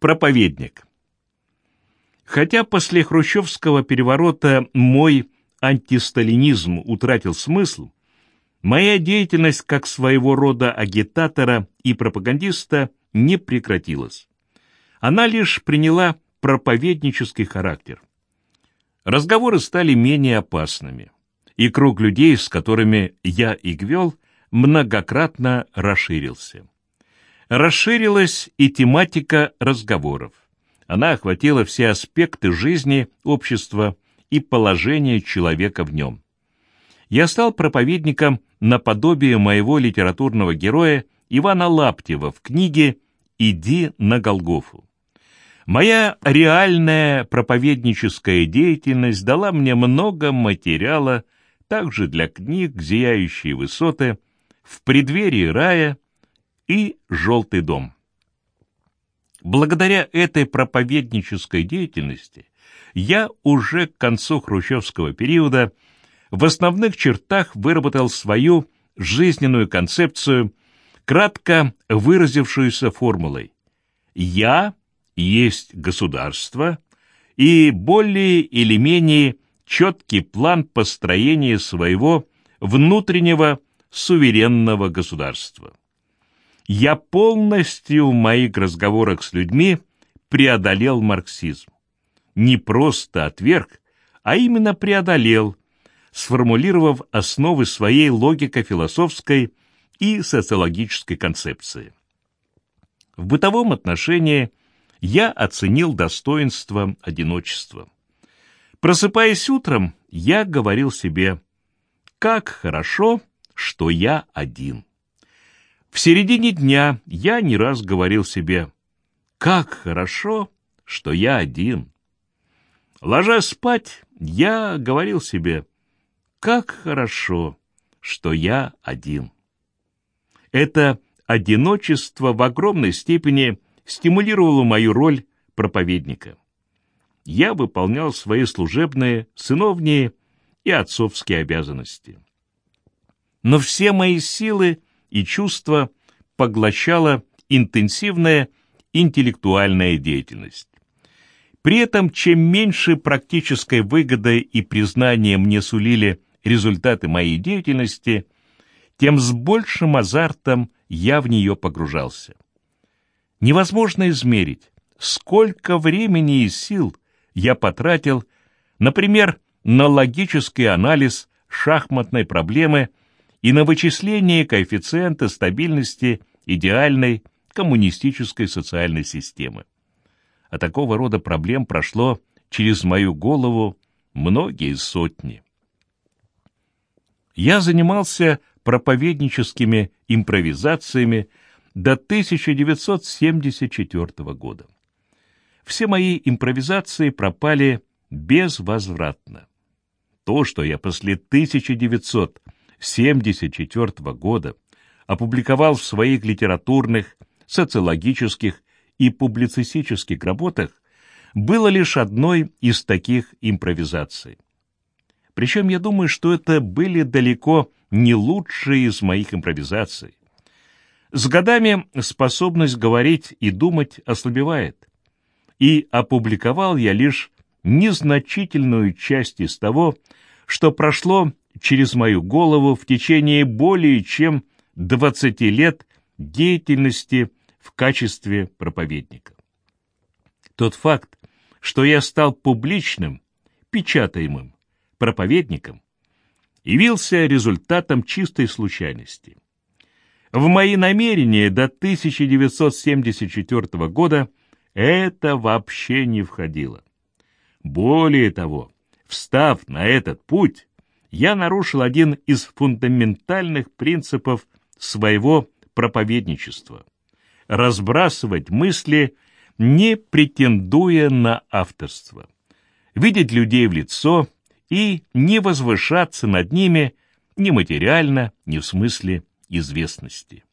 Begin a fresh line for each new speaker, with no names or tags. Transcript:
Проповедник. Хотя после хрущевского переворота мой антисталинизм утратил смысл, моя деятельность как своего рода агитатора и пропагандиста не прекратилась. Она лишь приняла проповеднический характер. Разговоры стали менее опасными, и круг людей, с которыми я их вел, многократно расширился. Расширилась и тематика разговоров. Она охватила все аспекты жизни общества и положения человека в нем. Я стал проповедником наподобие моего литературного героя Ивана Лаптева в книге «Иди на Голгофу». Моя реальная проповедническая деятельность дала мне много материала также для книг «Зияющие высоты», «В преддверии рая» и «Желтый дом». Благодаря этой проповеднической деятельности я уже к концу хрущевского периода в основных чертах выработал свою жизненную концепцию, кратко выразившуюся формулой «Я есть государство» и более или менее четкий план построения своего внутреннего суверенного государства я полностью в моих разговорах с людьми преодолел марксизм. Не просто отверг, а именно преодолел, сформулировав основы своей логико-философской и социологической концепции. В бытовом отношении я оценил достоинство одиночества. Просыпаясь утром, я говорил себе, как хорошо, что я один. В середине дня я не раз говорил себе, как хорошо, что я один. Ложась спать, я говорил себе, как хорошо, что я один. Это одиночество в огромной степени стимулировало мою роль проповедника. Я выполнял свои служебные, сыновние и отцовские обязанности. Но все мои силы и чувства поглощала интенсивная интеллектуальная деятельность. При этом, чем меньше практической выгоды и признания мне сулили результаты моей деятельности, тем с большим азартом я в нее погружался. Невозможно измерить, сколько времени и сил я потратил, например, на логический анализ шахматной проблемы и на вычисление коэффициента стабильности идеальной коммунистической социальной системы. А такого рода проблем прошло через мою голову многие сотни. Я занимался проповедническими импровизациями до 1974 года. Все мои импровизации пропали безвозвратно. То, что я после 1900 1974 года опубликовал в своих литературных, социологических и публицистических работах, было лишь одной из таких импровизаций. Причем я думаю, что это были далеко не лучшие из моих импровизаций. С годами способность говорить и думать ослабевает. И опубликовал я лишь незначительную часть из того, что прошло через мою голову в течение более чем 20 лет деятельности в качестве проповедника. Тот факт, что я стал публичным, печатаемым проповедником, явился результатом чистой случайности. В мои намерения до 1974 года это вообще не входило. Более того, встав на этот путь, я нарушил один из фундаментальных принципов своего проповедничества — разбрасывать мысли, не претендуя на авторство, видеть людей в лицо и не возвышаться над ними ни материально, ни в смысле известности.